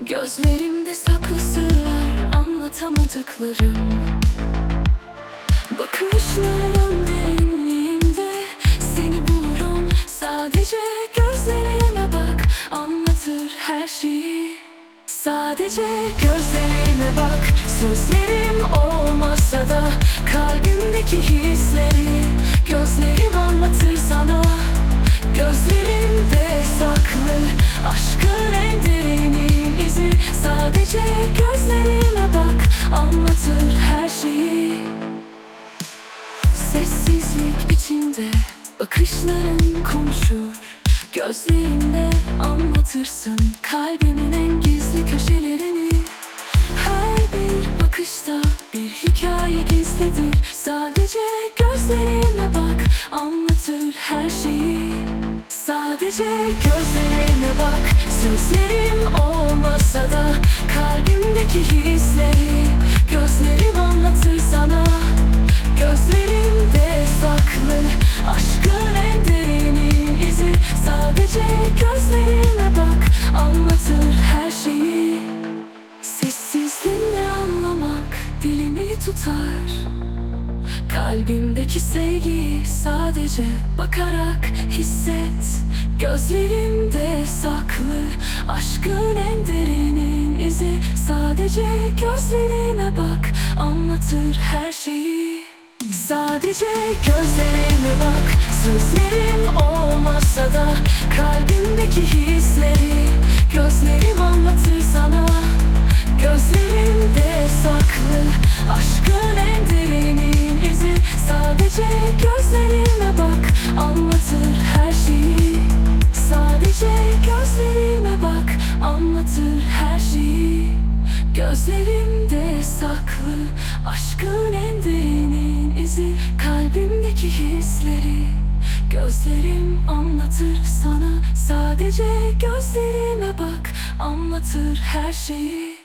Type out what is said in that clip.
Gözlerimde saklı sırlar anlatamadıklarım. Bakışların derinliğinde seni bulurum. Sadece gözlerime bak anlatır her şeyi. Sadece gözlerime bak Sözlerim olmasa da Kalbimdeki hisleri Gözlerim Bakışların konuşur Gözlerinle anlatırsın Kalbimin en gizli köşelerini. Her bir bakışta bir hikaye gizlidir. Sadece gözlerine bak Anlatır her şeyi. Sadece gözlerine bak Sözlerim olmasa da Kalbimdeki hisleri. Gözlerim anlatır sana Gözlerimde saklı Aşkın tutar. Kalbimdeki sevgiyi sadece bakarak hisset. Gözlerimde saklı aşkın en derinin izi. Sadece gözlerine bak anlatır her şeyi. Sadece gözlerime bak Sözlerim olmasa da Kalbimdeki hisleri Aşkın en derinin izi. Sadece gözlerime bak Anlatır her şeyi. Sadece gözlerime bak Anlatır her şeyi. Gözlerimde saklı Aşkın en derinin izi. Kalbimdeki hisleri Gözlerim anlatır sana. Sadece gözlerime bak Anlatır her şeyi